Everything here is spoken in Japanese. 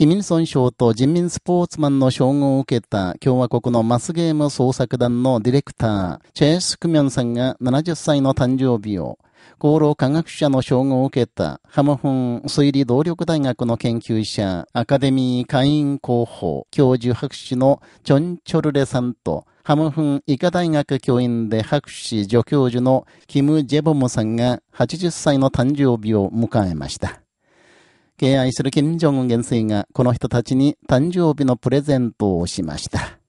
キミルソン賞と人民スポーツマンの称号を受けた共和国のマスゲーム創作団のディレクター、チェース・クミョンさんが70歳の誕生日を、厚労科学者の称号を受けたハムフン推理動力大学の研究者、アカデミー会員候補、教授博士のチョン・チョルレさんと、ハムフン医科大学教員で博士助教授のキム・ジェボムさんが80歳の誕生日を迎えました。敬愛する金正恩元帥がこの人たちに誕生日のプレゼントをしました。